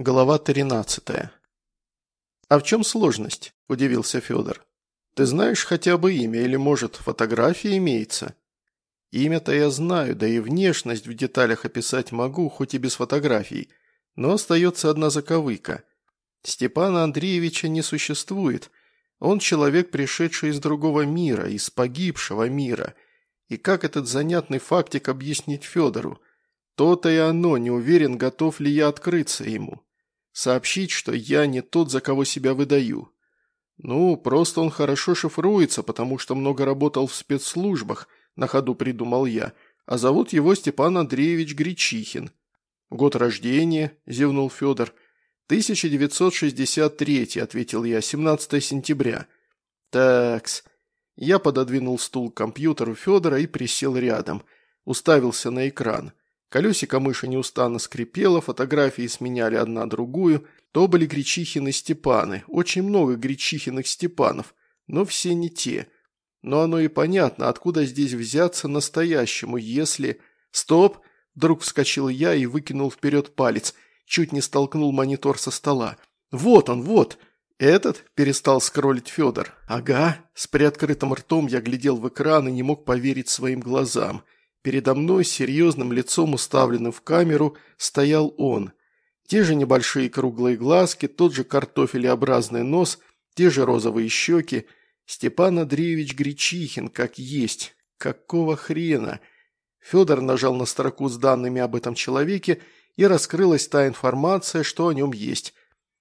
Глава 13. «А в чем сложность?» – удивился Федор. «Ты знаешь хотя бы имя или, может, фотография имеется?» «Имя-то я знаю, да и внешность в деталях описать могу, хоть и без фотографий. Но остается одна заковыка. Степана Андреевича не существует. Он человек, пришедший из другого мира, из погибшего мира. И как этот занятный фактик объяснить Федору? То-то и оно, не уверен, готов ли я открыться ему». Сообщить, что я не тот, за кого себя выдаю. Ну, просто он хорошо шифруется, потому что много работал в спецслужбах, на ходу придумал я, а зовут его Степан Андреевич Гречихин. Год рождения, зевнул Федор. 1963, ответил я, 17 сентября. Такс. Я пододвинул стул к компьютеру Федора и присел рядом. Уставился на экран. Колесико мыши неустанно скрипело, фотографии сменяли одна другую. То были Гречихины Степаны, очень много Гречихиных Степанов, но все не те. Но оно и понятно, откуда здесь взяться настоящему, если... Стоп! Вдруг вскочил я и выкинул вперед палец, чуть не столкнул монитор со стола. Вот он, вот! «Этот?» – перестал скроллить Федор. «Ага». С приоткрытым ртом я глядел в экран и не мог поверить своим глазам – Передо мной серьезным лицом, уставленным в камеру, стоял он. Те же небольшие круглые глазки, тот же картофелеобразный нос, те же розовые щеки. Степан Андреевич Гречихин, как есть. Какого хрена? Федор нажал на строку с данными об этом человеке, и раскрылась та информация, что о нем есть.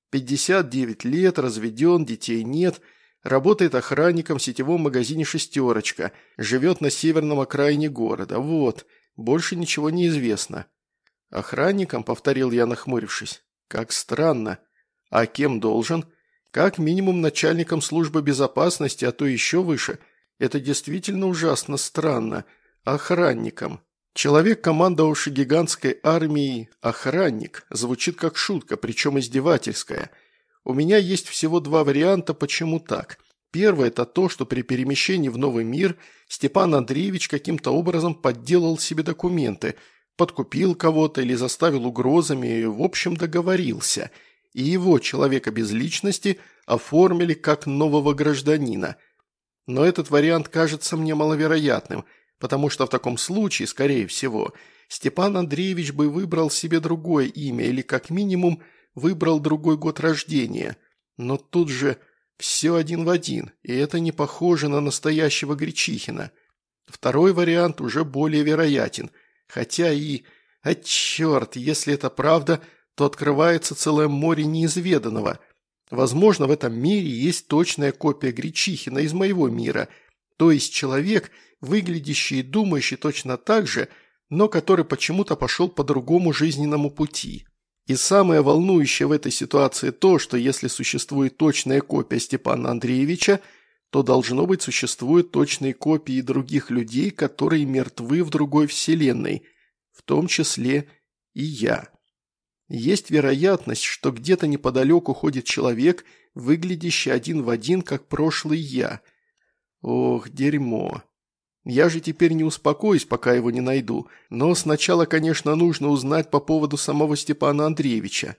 59 лет, разведен, детей нет – Работает охранником в сетевом магазине «Шестерочка». Живет на северном окраине города. Вот. Больше ничего не известно. «Охранником?» – повторил я, нахмурившись. «Как странно. А кем должен?» «Как минимум начальником службы безопасности, а то еще выше. Это действительно ужасно странно. Охранником». Человек, командовавший гигантской армией, охранник, звучит как шутка, причем издевательская – у меня есть всего два варианта, почему так. Первый – это то, что при перемещении в новый мир Степан Андреевич каким-то образом подделал себе документы, подкупил кого-то или заставил угрозами, в общем, договорился. И его, человека без личности, оформили как нового гражданина. Но этот вариант кажется мне маловероятным, потому что в таком случае, скорее всего, Степан Андреевич бы выбрал себе другое имя или, как минимум, – выбрал другой год рождения. Но тут же все один в один, и это не похоже на настоящего Гречихина. Второй вариант уже более вероятен, хотя и... А черт, если это правда, то открывается целое море неизведанного. Возможно, в этом мире есть точная копия Гречихина из моего мира, то есть человек, выглядящий и думающий точно так же, но который почему-то пошел по другому жизненному пути. И самое волнующее в этой ситуации то, что если существует точная копия Степана Андреевича, то должно быть существуют точные копии других людей, которые мертвы в другой вселенной, в том числе и я. Есть вероятность, что где-то неподалеку ходит человек, выглядящий один в один, как прошлый я. Ох, дерьмо. Я же теперь не успокоюсь, пока его не найду. Но сначала, конечно, нужно узнать по поводу самого Степана Андреевича.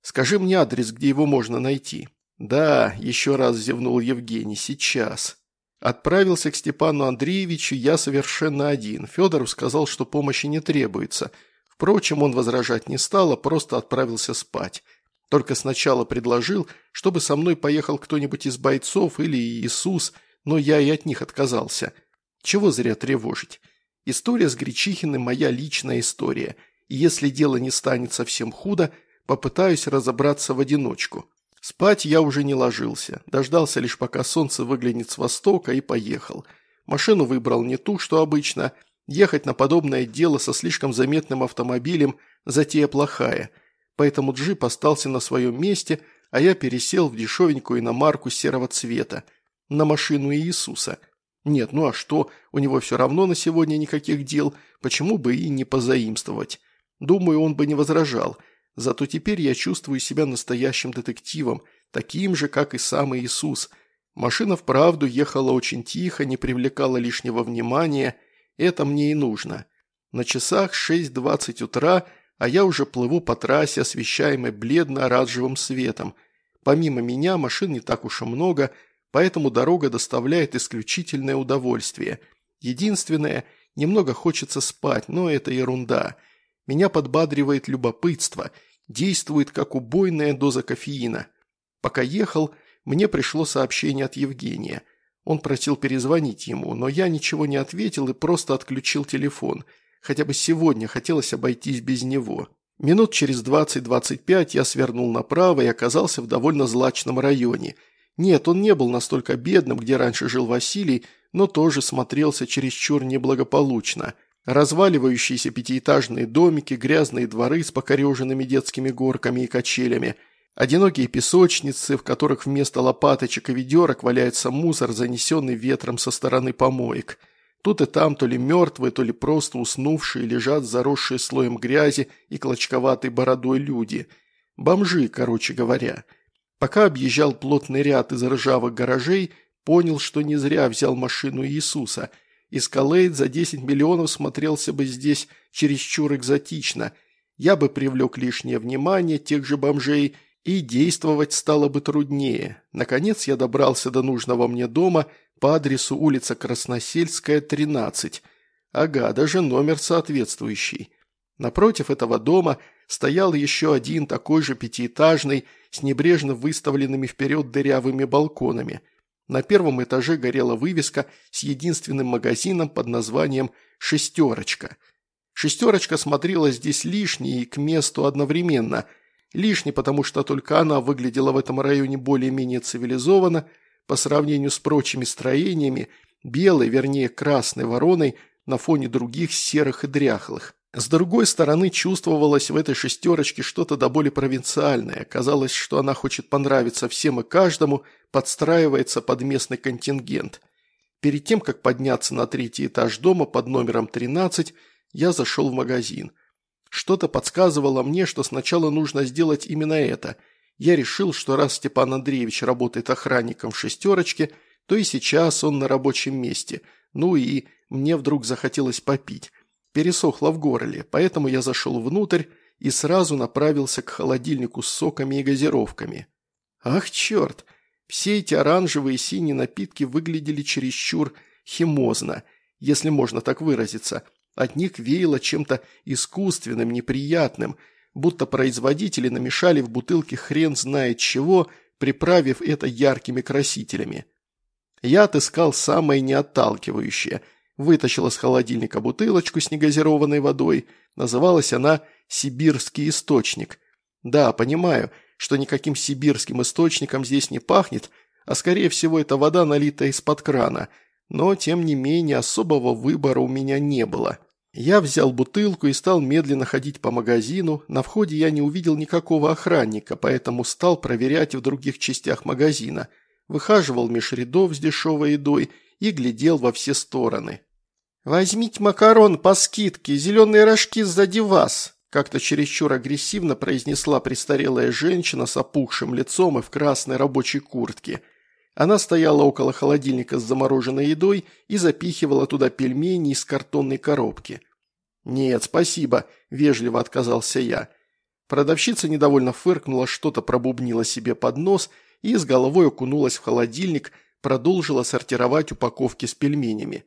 Скажи мне адрес, где его можно найти». «Да», – еще раз зевнул Евгений, – «сейчас». Отправился к Степану Андреевичу я совершенно один. Федору сказал, что помощи не требуется. Впрочем, он возражать не стал, а просто отправился спать. Только сначала предложил, чтобы со мной поехал кто-нибудь из бойцов или Иисус, но я и от них отказался – чего зря тревожить? История с Гречихиным – моя личная история, и если дело не станет совсем худо, попытаюсь разобраться в одиночку. Спать я уже не ложился, дождался лишь пока солнце выглянет с востока и поехал. Машину выбрал не ту, что обычно. Ехать на подобное дело со слишком заметным автомобилем – затея плохая. Поэтому джип остался на своем месте, а я пересел в дешевенькую иномарку серого цвета. На машину Иисуса – нет, ну а что, у него все равно на сегодня никаких дел, почему бы и не позаимствовать? Думаю, он бы не возражал. Зато теперь я чувствую себя настоящим детективом, таким же, как и сам Иисус. Машина вправду ехала очень тихо, не привлекала лишнего внимания. Это мне и нужно. На часах 6.20 утра, а я уже плыву по трассе, освещаемой бледно-оранжевым светом. Помимо меня машин не так уж и много, поэтому дорога доставляет исключительное удовольствие. Единственное, немного хочется спать, но это ерунда. Меня подбадривает любопытство, действует как убойная доза кофеина. Пока ехал, мне пришло сообщение от Евгения. Он просил перезвонить ему, но я ничего не ответил и просто отключил телефон. Хотя бы сегодня хотелось обойтись без него. Минут через 20-25 я свернул направо и оказался в довольно злачном районе. Нет, он не был настолько бедным, где раньше жил Василий, но тоже смотрелся чересчур неблагополучно. Разваливающиеся пятиэтажные домики, грязные дворы с покореженными детскими горками и качелями – Одинокие песочницы, в которых вместо лопаточек и ведерок валяется мусор, занесенный ветром со стороны помоек. Тут и там то ли мертвые, то ли просто уснувшие лежат заросшие слоем грязи и клочковатой бородой люди. Бомжи, короче говоря. Пока объезжал плотный ряд из ржавых гаражей, понял, что не зря взял машину Иисуса. Эскалейд за 10 миллионов смотрелся бы здесь чересчур экзотично. Я бы привлек лишнее внимание тех же бомжей – и действовать стало бы труднее. Наконец я добрался до нужного мне дома по адресу улица Красносельская, 13. Ага, даже номер соответствующий. Напротив этого дома стоял еще один такой же пятиэтажный, с небрежно выставленными вперед дырявыми балконами. На первом этаже горела вывеска с единственным магазином под названием «Шестерочка». «Шестерочка» смотрелась здесь лишней и к месту одновременно – Лишний, потому что только она выглядела в этом районе более-менее цивилизованно, по сравнению с прочими строениями, белой, вернее красной вороной на фоне других серых и дряхлых. С другой стороны, чувствовалось в этой шестерочке что-то до боли провинциальное. Казалось, что она хочет понравиться всем и каждому, подстраивается под местный контингент. Перед тем, как подняться на третий этаж дома под номером 13, я зашел в магазин. Что-то подсказывало мне, что сначала нужно сделать именно это. Я решил, что раз Степан Андреевич работает охранником в «шестерочке», то и сейчас он на рабочем месте. Ну и мне вдруг захотелось попить. Пересохло в горле, поэтому я зашел внутрь и сразу направился к холодильнику с соками и газировками. Ах, черт! Все эти оранжевые и синие напитки выглядели чересчур химозно, если можно так выразиться – от них веяло чем-то искусственным, неприятным, будто производители намешали в бутылке хрен знает чего, приправив это яркими красителями. Я отыскал самое неотталкивающее. Вытащил из холодильника бутылочку с негазированной водой. Называлась она «Сибирский источник». Да, понимаю, что никаким сибирским источником здесь не пахнет, а скорее всего это вода, налитая из-под крана. Но, тем не менее, особого выбора у меня не было. Я взял бутылку и стал медленно ходить по магазину. На входе я не увидел никакого охранника, поэтому стал проверять в других частях магазина. Выхаживал меж рядов с дешевой едой и глядел во все стороны. «Возьмите макарон по скидке, зеленые рожки сзади вас», как-то чересчур агрессивно произнесла престарелая женщина с опухшим лицом и в красной рабочей куртке. Она стояла около холодильника с замороженной едой и запихивала туда пельмени из картонной коробки. «Нет, спасибо», – вежливо отказался я. Продавщица недовольно фыркнула, что-то пробубнила себе под нос и с головой окунулась в холодильник, продолжила сортировать упаковки с пельменями.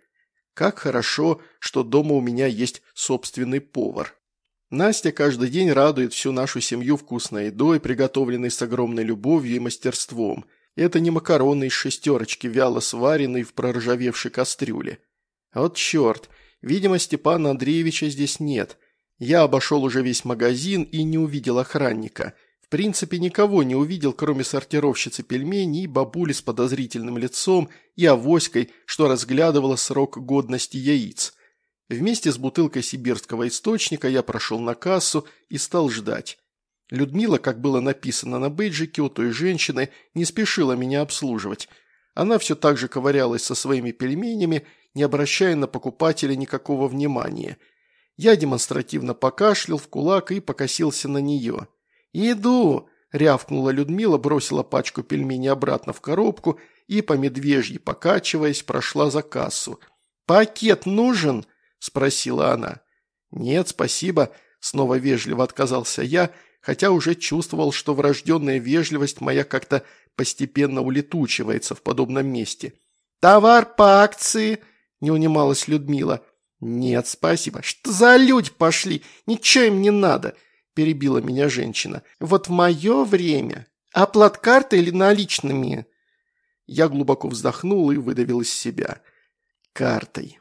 Как хорошо, что дома у меня есть собственный повар. Настя каждый день радует всю нашу семью вкусной едой, приготовленной с огромной любовью и мастерством – это не макароны из шестерочки, вяло сваренные в проржавевшей кастрюле. Вот черт, видимо, Степана Андреевича здесь нет. Я обошел уже весь магазин и не увидел охранника. Принципе, никого не увидел, кроме сортировщицы пельменей и бабули с подозрительным лицом и авоськой, что разглядывала срок годности яиц. Вместе с бутылкой сибирского источника я прошел на кассу и стал ждать. Людмила, как было написано на бейджике у той женщины, не спешила меня обслуживать. Она все так же ковырялась со своими пельменями, не обращая на покупателя никакого внимания. Я демонстративно покашлял в кулак и покосился на нее. «Иду!» – рявкнула Людмила, бросила пачку пельменей обратно в коробку и, по медвежьи покачиваясь, прошла за кассу. «Пакет нужен?» – спросила она. «Нет, спасибо», снова вежливо отказался я, хотя уже чувствовал, что врожденная вежливость моя как-то постепенно улетучивается в подобном месте. «Товар по акции!» – не унималась Людмила. «Нет, спасибо. Что за люди пошли? Ничего им не надо!» – перебила меня женщина. «Вот в мое время. Оплат картой или наличными?» Я глубоко вздохнул и выдавил из себя. «Картой».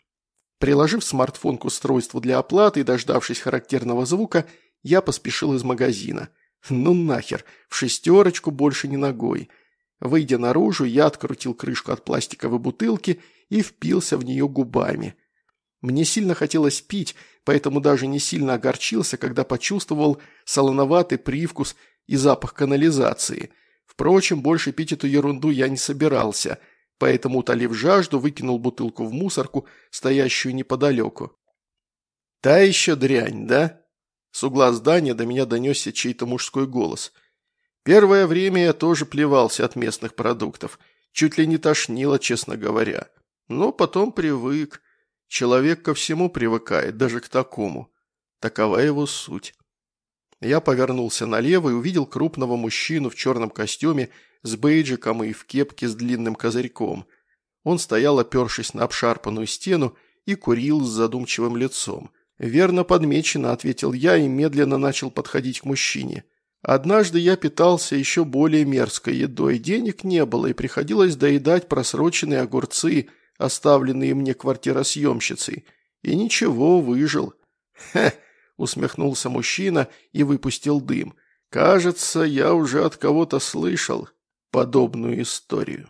Приложив смартфон к устройству для оплаты и дождавшись характерного звука, я поспешил из магазина. Ну нахер, в шестерочку больше не ногой. Выйдя наружу, я открутил крышку от пластиковой бутылки и впился в нее губами. Мне сильно хотелось пить, поэтому даже не сильно огорчился, когда почувствовал солоноватый привкус и запах канализации. Впрочем, больше пить эту ерунду я не собирался, поэтому, утолив жажду, выкинул бутылку в мусорку, стоящую неподалеку. «Та еще дрянь, да?» С угла здания до меня донесся чей-то мужской голос. Первое время я тоже плевался от местных продуктов. Чуть ли не тошнило, честно говоря. Но потом привык. Человек ко всему привыкает, даже к такому. Такова его суть. Я повернулся налево и увидел крупного мужчину в черном костюме с бейджиком и в кепке с длинным козырьком. Он стоял, опершись на обшарпанную стену, и курил с задумчивым лицом. «Верно подмечено», – ответил я и медленно начал подходить к мужчине. Однажды я питался еще более мерзкой едой, денег не было, и приходилось доедать просроченные огурцы, оставленные мне квартиросъемщицей. И ничего, выжил. «Хе!» – усмехнулся мужчина и выпустил дым. «Кажется, я уже от кого-то слышал подобную историю».